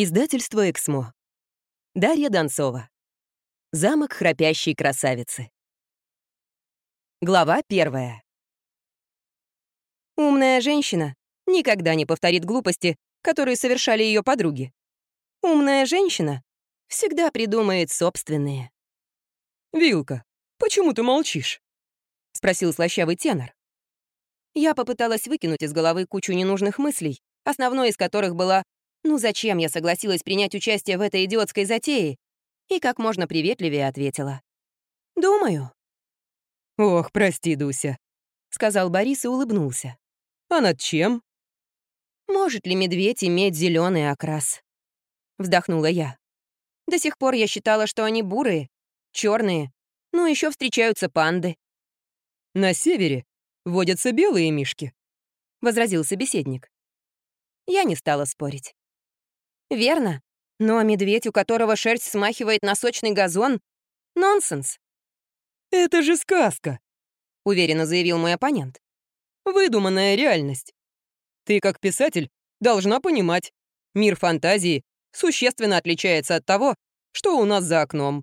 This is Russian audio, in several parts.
Издательство «Эксмо». Дарья Донцова. Замок храпящей красавицы. Глава первая. Умная женщина никогда не повторит глупости, которые совершали ее подруги. Умная женщина всегда придумает собственные. «Вилка, почему ты молчишь?» — спросил слащавый тенор. Я попыталась выкинуть из головы кучу ненужных мыслей, основной из которых была ну зачем я согласилась принять участие в этой идиотской затее? И как можно приветливее ответила. «Думаю». «Ох, прости, Дуся», — сказал Борис и улыбнулся. «А над чем?» «Может ли медведь иметь зеленый окрас?» Вздохнула я. До сих пор я считала, что они бурые, черные, ну еще встречаются панды. «На севере водятся белые мишки», — возразил собеседник. Я не стала спорить. Верно. Но медведь, у которого шерсть смахивает на сочный газон — нонсенс. «Это же сказка», — уверенно заявил мой оппонент. «Выдуманная реальность. Ты, как писатель, должна понимать, мир фантазии существенно отличается от того, что у нас за окном.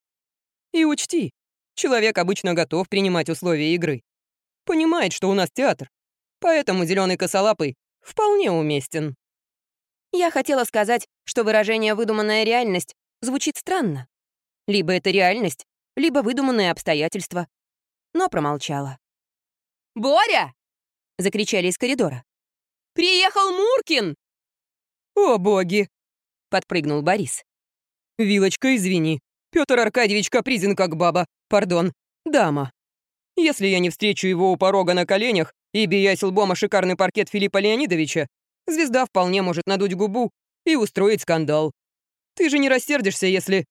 И учти, человек обычно готов принимать условия игры. Понимает, что у нас театр, поэтому зеленый косолапый вполне уместен. Я хотела сказать, что выражение «выдуманная реальность» звучит странно. Либо это реальность, либо выдуманные обстоятельства. Но промолчала. «Боря!» — закричали из коридора. «Приехал Муркин!» «О, боги!» — подпрыгнул Борис. «Вилочка, извини. Петр Аркадьевич капризен как баба. Пардон, дама. Если я не встречу его у порога на коленях и биясь лбом о шикарный паркет Филиппа Леонидовича, звезда вполне может надуть губу и устроить скандал. Ты же не рассердишься, если...»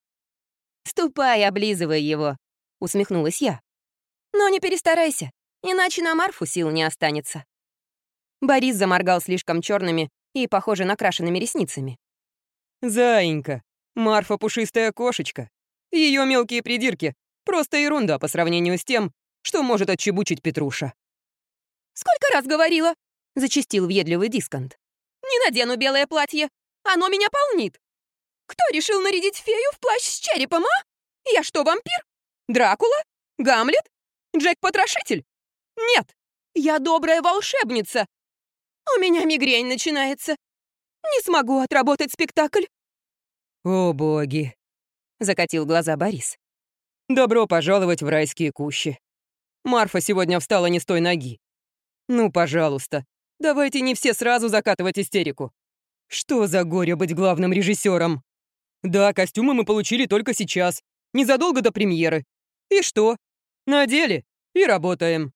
«Ступай, облизывай его», — усмехнулась я. «Но не перестарайся, иначе на Марфу сил не останется». Борис заморгал слишком черными и, похоже, накрашенными ресницами. «Заинька, Марфа пушистая кошечка. Ее мелкие придирки — просто ерунда по сравнению с тем, что может отчебучить Петруша». «Сколько раз говорила?» — зачистил въедливый дисконт. Не надену белое платье. Оно меня полнит. Кто решил нарядить фею в плащ с черепом, а? Я что, вампир? Дракула? Гамлет? Джек-потрошитель? Нет, я добрая волшебница. У меня мигрень начинается. Не смогу отработать спектакль. О, боги! Закатил глаза Борис. Добро пожаловать в райские кущи. Марфа сегодня встала не с той ноги. Ну, пожалуйста, Давайте не все сразу закатывать истерику. Что за горе быть главным режиссером? Да, костюмы мы получили только сейчас, незадолго до премьеры. И что? Надели и работаем.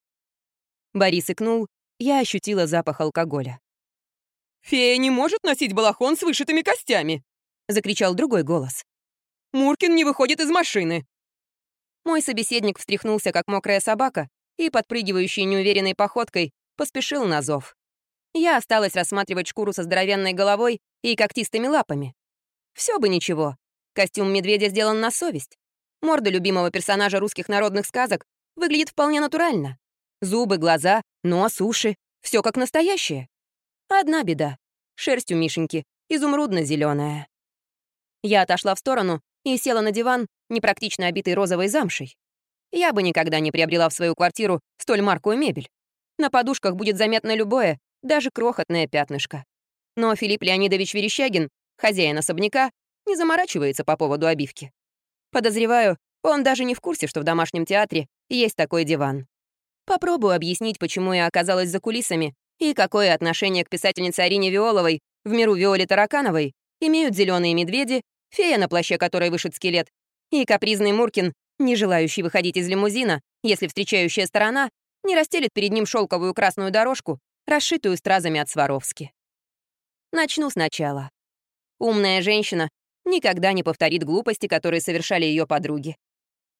Борис икнул, я ощутила запах алкоголя. «Фея не может носить балахон с вышитыми костями!» — закричал другой голос. «Муркин не выходит из машины!» Мой собеседник встряхнулся, как мокрая собака, и, подпрыгивающей неуверенной походкой, поспешил на зов. Я осталась рассматривать шкуру со здоровенной головой и когтистыми лапами. Все бы ничего. Костюм медведя сделан на совесть. Морда любимого персонажа русских народных сказок выглядит вполне натурально. Зубы, глаза, нос, уши — все как настоящее. Одна беда. Шерсть у Мишеньки изумрудно зеленая Я отошла в сторону и села на диван, непрактично обитый розовой замшей. Я бы никогда не приобрела в свою квартиру столь маркую мебель. На подушках будет заметно любое, даже крохотное пятнышко. Но Филипп Леонидович Верещагин, хозяин особняка, не заморачивается по поводу обивки. Подозреваю, он даже не в курсе, что в домашнем театре есть такой диван. Попробую объяснить, почему я оказалась за кулисами и какое отношение к писательнице Арине Виоловой в миру Виоле Таракановой имеют зеленые медведи, фея, на плаще которой вышит скелет, и капризный Муркин, не желающий выходить из лимузина, если встречающая сторона не расстелит перед ним шелковую красную дорожку расшитую стразами от Сваровски. Начну сначала. Умная женщина никогда не повторит глупости, которые совершали ее подруги.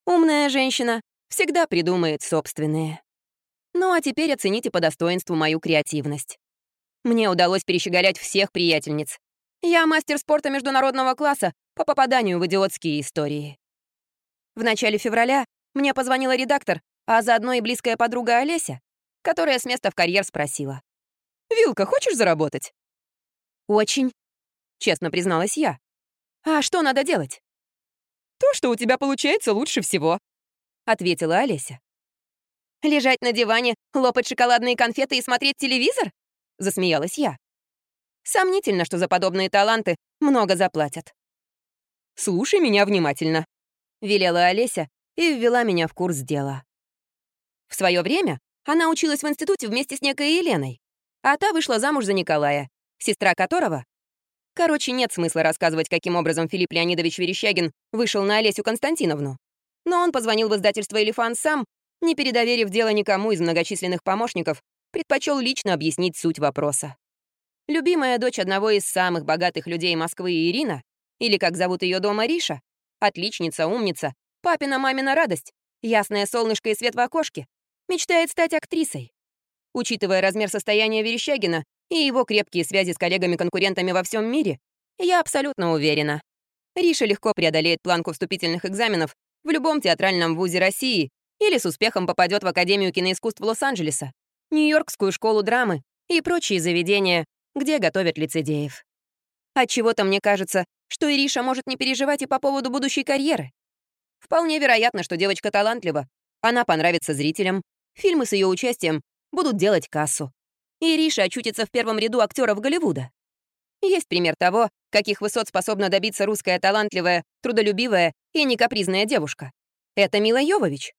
Умная женщина всегда придумает собственные. Ну а теперь оцените по достоинству мою креативность. Мне удалось перещеголять всех приятельниц. Я мастер спорта международного класса по попаданию в идиотские истории. В начале февраля мне позвонила редактор, а заодно и близкая подруга Олеся, которая с места в карьер спросила. «Вилка, хочешь заработать?» «Очень», — честно призналась я. А что надо делать? То, что у тебя получается лучше всего, ответила Олеся. Лежать на диване, лопать шоколадные конфеты и смотреть телевизор? Засмеялась я. Сомнительно, что за подобные таланты много заплатят. «Слушай меня внимательно», — велела Олеся и ввела меня в курс дела. В свое время она училась в институте вместе с некой Еленой, а та вышла замуж за Николая, сестра которого... Короче, нет смысла рассказывать, каким образом Филипп Леонидович Верещагин вышел на Олесю Константиновну. Но он позвонил в издательство «Элефант» сам, не передоверив дело никому из многочисленных помощников, предпочел лично объяснить суть вопроса. Любимая дочь одного из самых богатых людей Москвы Ирина, или как зовут ее дома Риша, отличница, умница, папина мамина радость, ясное солнышко и свет в окошке, мечтает стать актрисой. Учитывая размер состояния Верещагина и его крепкие связи с коллегами-конкурентами во всем мире, я абсолютно уверена. Риша легко преодолеет планку вступительных экзаменов в любом театральном вузе России или с успехом попадет в Академию киноискусств Лос-Анджелеса, Нью-Йоркскую школу драмы и прочие заведения, где готовят лицедеев. Отчего-то мне кажется, что Ириша может не переживать и по поводу будущей карьеры. Вполне вероятно, что девочка талантлива, она понравится зрителям, фильмы с ее участием будут делать кассу. Ириша очутится в первом ряду актеров Голливуда. Есть пример того, каких высот способна добиться русская талантливая, трудолюбивая и некапризная девушка. Это Мила Йовович.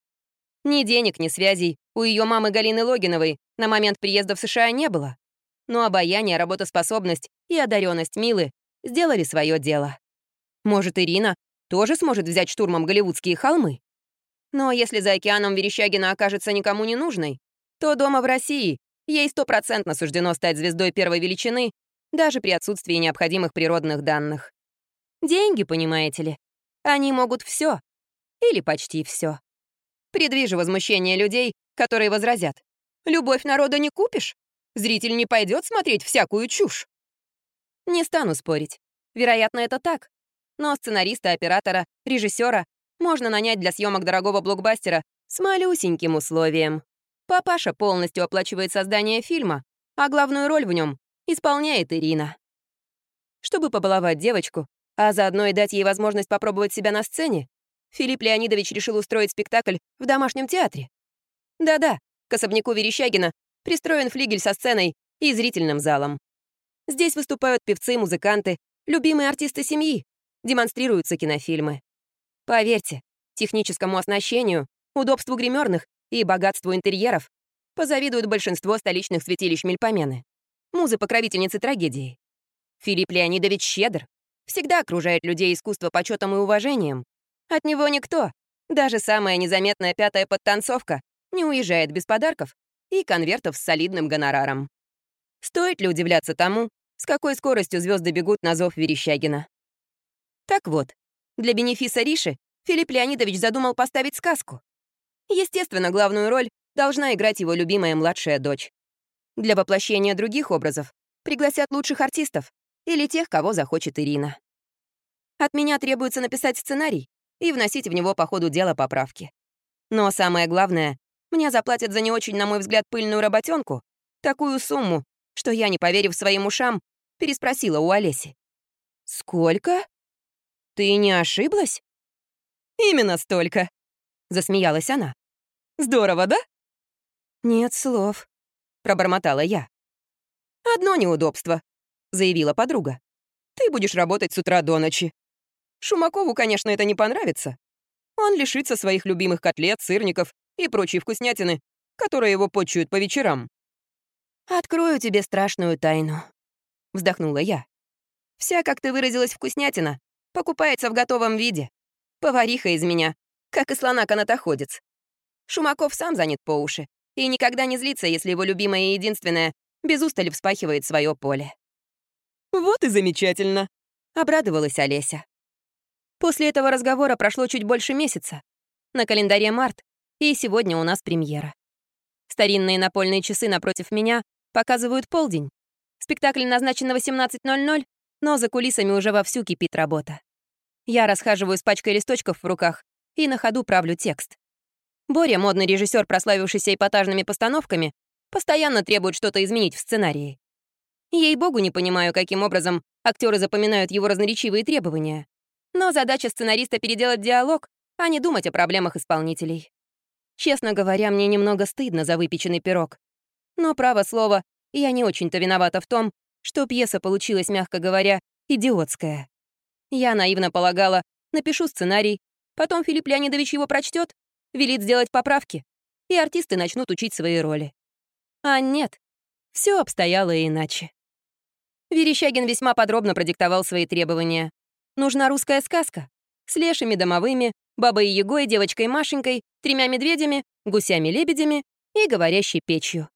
Ни денег, ни связей у ее мамы Галины Логиновой на момент приезда в США не было но обаяние, работоспособность и одаренность Милы сделали свое дело. Может, Ирина тоже сможет взять штурмом голливудские холмы? Но если за океаном Верещагина окажется никому не нужной, то дома в России ей стопроцентно суждено стать звездой первой величины даже при отсутствии необходимых природных данных. Деньги, понимаете ли, они могут все Или почти все. Предвижу возмущение людей, которые возразят. «Любовь народа не купишь?» Зритель не пойдет смотреть всякую чушь. Не стану спорить. Вероятно, это так. Но сценариста, оператора, режиссера можно нанять для съемок дорогого блокбастера с малюсеньким условием. Папаша полностью оплачивает создание фильма, а главную роль в нем исполняет Ирина. Чтобы побаловать девочку, а заодно и дать ей возможность попробовать себя на сцене, Филипп Леонидович решил устроить спектакль в домашнем театре. Да-да, к особняку Верещагина Пристроен флигель со сценой и зрительным залом. Здесь выступают певцы, музыканты, любимые артисты семьи, демонстрируются кинофильмы. Поверьте, техническому оснащению, удобству гримерных и богатству интерьеров позавидуют большинство столичных святилищ Мельпомены. Музы покровительницы трагедии. Филипп Леонидович щедр, всегда окружает людей искусства почетом и уважением. От него никто, даже самая незаметная пятая подтанцовка, не уезжает без подарков и конвертов с солидным гонораром. Стоит ли удивляться тому, с какой скоростью звезды бегут на зов Верещагина? Так вот, для бенефиса Риши Филипп Леонидович задумал поставить сказку. Естественно, главную роль должна играть его любимая младшая дочь. Для воплощения других образов пригласят лучших артистов или тех, кого захочет Ирина. От меня требуется написать сценарий и вносить в него по ходу дела поправки. Но самое главное мне заплатят за не очень, на мой взгляд, пыльную работенку, такую сумму, что я, не поверив своим ушам, переспросила у Олеси. «Сколько? Ты не ошиблась?» «Именно столько», — засмеялась она. «Здорово, да?» «Нет слов», — пробормотала я. «Одно неудобство», — заявила подруга. «Ты будешь работать с утра до ночи. Шумакову, конечно, это не понравится. Он лишится своих любимых котлет, сырников и прочие вкуснятины, которые его почуют по вечерам. «Открою тебе страшную тайну», — вздохнула я. «Вся, как ты выразилась, вкуснятина покупается в готовом виде. Повариха из меня, как и слона-канатоходец. Шумаков сам занят по уши и никогда не злится, если его любимое и единственное без устали вспахивает свое поле». «Вот и замечательно», — обрадовалась Олеся. После этого разговора прошло чуть больше месяца. На календаре март, и сегодня у нас премьера. Старинные напольные часы напротив меня показывают полдень. Спектакль назначен на 18.00, но за кулисами уже вовсю кипит работа. Я расхаживаю с пачкой листочков в руках и на ходу правлю текст. Боря, модный режиссер, прославившийся эпатажными постановками, постоянно требует что-то изменить в сценарии. Ей-богу, не понимаю, каким образом актеры запоминают его разноречивые требования. Но задача сценариста — переделать диалог, а не думать о проблемах исполнителей. Честно говоря, мне немного стыдно за выпеченный пирог. Но, право слово, я не очень-то виновата в том, что пьеса получилась, мягко говоря, идиотская. Я наивно полагала, напишу сценарий, потом Филипп Леонидович его прочтет, велит сделать поправки, и артисты начнут учить свои роли. А нет, все обстояло иначе. Верещагин весьма подробно продиктовал свои требования. Нужна русская сказка с лешими домовыми, бабой Егой, девочкой Машенькой, тремя медведями, гусями-лебедями и говорящей печью.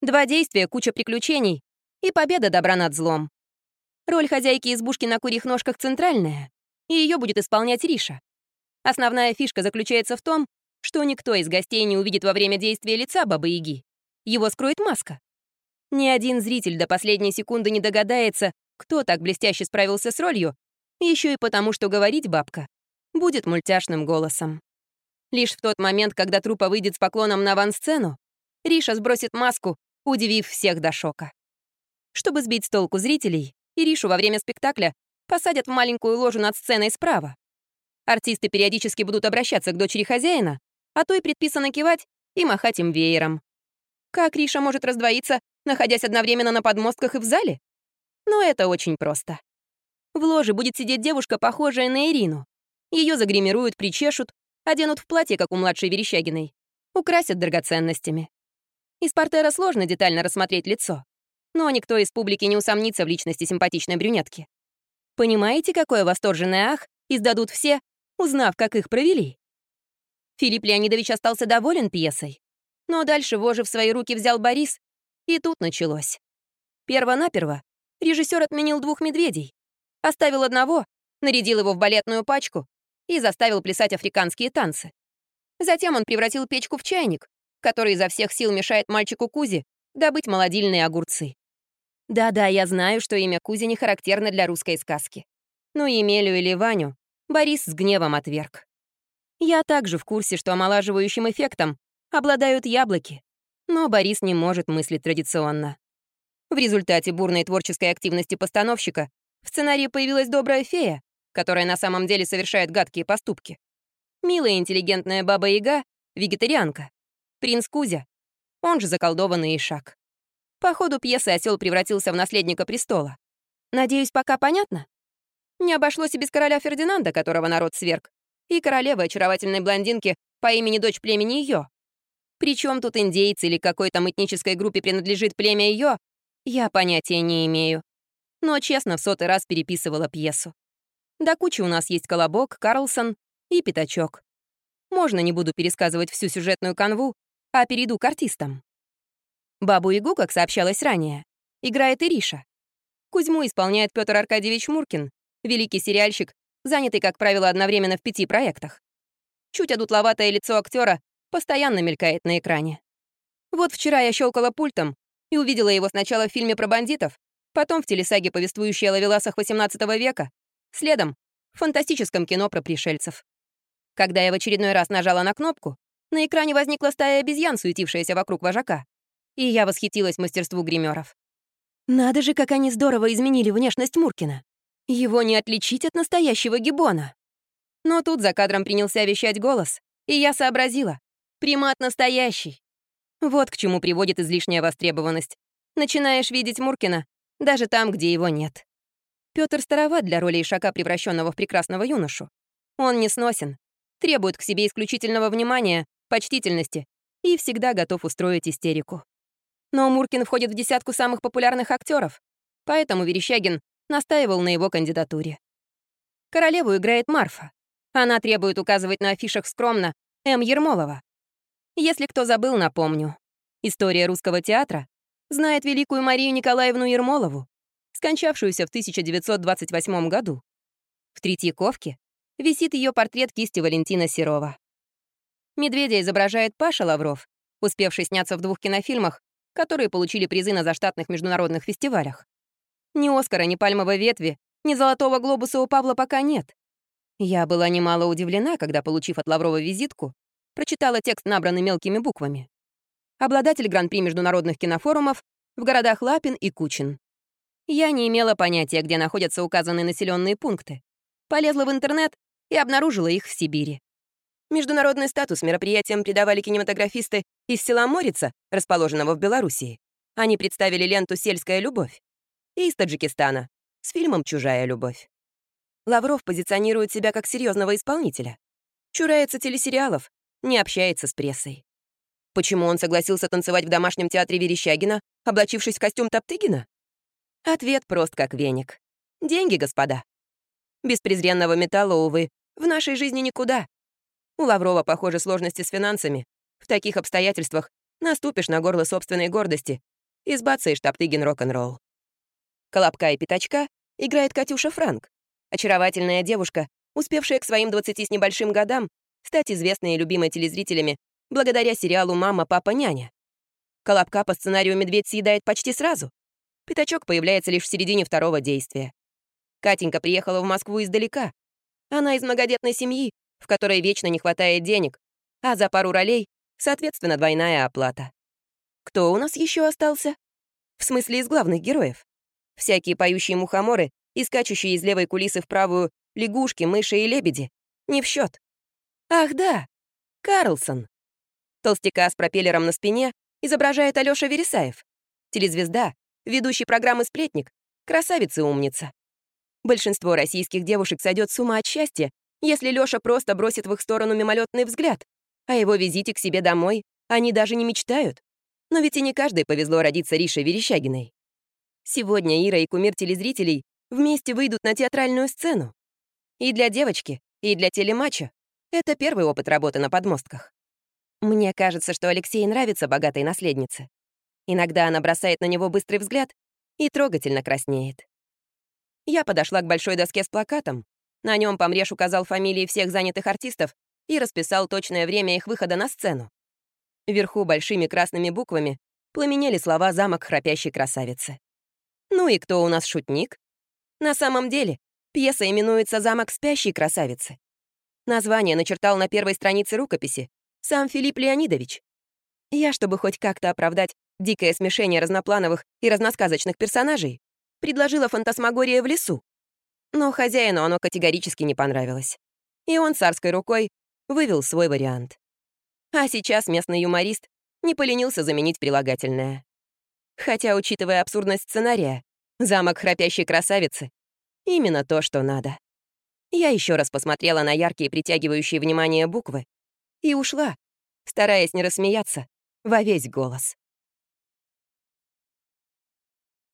Два действия, куча приключений и победа добра над злом. Роль хозяйки избушки на курьих ножках центральная, и ее будет исполнять Риша. Основная фишка заключается в том, что никто из гостей не увидит во время действия лица Бабы-Яги. Его скроет маска. Ни один зритель до последней секунды не догадается, кто так блестяще справился с ролью, еще и потому, что говорить бабка будет мультяшным голосом. Лишь в тот момент, когда трупа выйдет с поклоном на авансцену, Риша сбросит маску, удивив всех до шока. Чтобы сбить с толку зрителей, Иришу во время спектакля посадят в маленькую ложу над сценой справа. Артисты периодически будут обращаться к дочери хозяина, а то и предписано кивать и махать им веером. Как Риша может раздвоиться, находясь одновременно на подмостках и в зале? Но это очень просто. В ложе будет сидеть девушка, похожая на Ирину. Ее загримируют, причешут, оденут в платье, как у младшей Верещагиной, украсят драгоценностями. Из портера сложно детально рассмотреть лицо, но никто из публики не усомнится в личности симпатичной брюнетки. Понимаете, какое восторженное ах издадут все, узнав, как их провели? Филипп Леонидович остался доволен пьесой, но дальше вожи в свои руки взял Борис, и тут началось. Первонаперво режиссер отменил двух медведей, оставил одного, нарядил его в балетную пачку и заставил плясать африканские танцы. Затем он превратил печку в чайник, который изо всех сил мешает мальчику Кузе добыть молодильные огурцы. Да-да, я знаю, что имя Кузи не характерно для русской сказки. Но Емелю или Ваню Борис с гневом отверг. Я также в курсе, что омолаживающим эффектом обладают яблоки, но Борис не может мыслить традиционно. В результате бурной творческой активности постановщика в сценарии появилась добрая фея, которая на самом деле совершает гадкие поступки. Милая интеллигентная баба-яга — вегетарианка. Принц Кузя, он же заколдованный Ишак. По ходу пьесы осел превратился в наследника престола. Надеюсь, пока понятно? Не обошлось и без короля Фердинанда, которого народ сверг, и королевы очаровательной блондинки по имени дочь племени Йо. Причем тут индейцы или какой там этнической группе принадлежит племя Йо, я понятия не имею. Но честно в сотый раз переписывала пьесу. До кучи у нас есть Колобок, Карлсон и Пятачок. Можно не буду пересказывать всю сюжетную канву, а перейду к артистам. Бабу-Ягу, как сообщалось ранее, играет Ириша. Кузьму исполняет Петр Аркадьевич Муркин, великий сериальщик, занятый, как правило, одновременно в пяти проектах. Чуть одутловатое лицо актера постоянно мелькает на экране. Вот вчера я щелкала пультом и увидела его сначала в фильме про бандитов, потом в телесаге, повествующей о лавеласах XVIII века, следом в фантастическом кино про пришельцев. Когда я в очередной раз нажала на кнопку, на экране возникла стая обезьян, суетившаяся вокруг вожака и я восхитилась мастерству гримеров. Надо же, как они здорово изменили внешность Муркина. Его не отличить от настоящего гибона. Но тут за кадром принялся вещать голос, и я сообразила. Примат настоящий. Вот к чему приводит излишняя востребованность. Начинаешь видеть Муркина даже там, где его нет. Пётр староват для роли Ишака, превращенного в прекрасного юношу. Он не сносен, требует к себе исключительного внимания, почтительности и всегда готов устроить истерику. Но Муркин входит в десятку самых популярных актеров, поэтому Верещагин настаивал на его кандидатуре. Королеву играет Марфа. Она требует указывать на афишах скромно М. Ермолова. Если кто забыл, напомню. История русского театра знает великую Марию Николаевну Ермолову, скончавшуюся в 1928 году. В Третьяковке висит ее портрет кисти Валентина Серова. Медведя изображает Паша Лавров, успевший сняться в двух кинофильмах которые получили призы на заштатных международных фестивалях. Ни Оскара, ни пальмовой ветви, ни золотого глобуса у Павла пока нет. Я была немало удивлена, когда, получив от Лаврова визитку, прочитала текст, набранный мелкими буквами. Обладатель гран-при международных кинофорумов в городах Лапин и Кучин. Я не имела понятия, где находятся указанные населенные пункты, Полезла в интернет и обнаружила их в Сибири. Международный статус мероприятиям придавали кинематографисты из села Морица, расположенного в Белоруссии. Они представили ленту «Сельская любовь» и из Таджикистана с фильмом «Чужая любовь». Лавров позиционирует себя как серьезного исполнителя. Чурается телесериалов, не общается с прессой. Почему он согласился танцевать в домашнем театре Верещагина, облачившись в костюм Топтыгина? Ответ прост как веник. Деньги, господа. Без презренного металла, увы, в нашей жизни никуда. У Лаврова, похоже, сложности с финансами. В таких обстоятельствах наступишь на горло собственной гордости и сбацаешь Топтыгин рок-н-ролл. Колобка и Пятачка играет Катюша Франк, очаровательная девушка, успевшая к своим 20 с небольшим годам стать известной и любимой телезрителями благодаря сериалу «Мама, папа, няня». Колобка по сценарию «Медведь» съедает почти сразу. Пятачок появляется лишь в середине второго действия. Катенька приехала в Москву издалека. Она из многодетной семьи, в которой вечно не хватает денег, а за пару ролей, соответственно, двойная оплата. Кто у нас еще остался? В смысле, из главных героев. Всякие поющие мухоморы и скачущие из левой кулисы в правую лягушки, мыши и лебеди. Не в счет. Ах да, Карлсон. Толстяка с пропеллером на спине изображает Алёша Вересаев. Телезвезда, ведущий программы «Сплетник», красавица и умница. Большинство российских девушек сойдет с ума от счастья, если Лёша просто бросит в их сторону мимолетный взгляд. О его визите к себе домой они даже не мечтают. Но ведь и не каждой повезло родиться Рише Верещагиной. Сегодня Ира и кумир телезрителей вместе выйдут на театральную сцену. И для девочки, и для телематча это первый опыт работы на подмостках. Мне кажется, что Алексей нравится богатой наследнице. Иногда она бросает на него быстрый взгляд и трогательно краснеет. Я подошла к большой доске с плакатом. На нем Помреш указал фамилии всех занятых артистов и расписал точное время их выхода на сцену. Вверху большими красными буквами пламенели слова «Замок храпящей красавицы». Ну и кто у нас шутник? На самом деле, пьеса именуется «Замок спящей красавицы». Название начертал на первой странице рукописи сам Филипп Леонидович. Я, чтобы хоть как-то оправдать дикое смешение разноплановых и разносказочных персонажей, предложила фантасмагория в лесу. Но хозяину оно категорически не понравилось. И он царской рукой вывел свой вариант. А сейчас местный юморист не поленился заменить прилагательное. Хотя, учитывая абсурдность сценария, замок храпящей красавицы — именно то, что надо. Я еще раз посмотрела на яркие притягивающие внимание буквы и ушла, стараясь не рассмеяться во весь голос.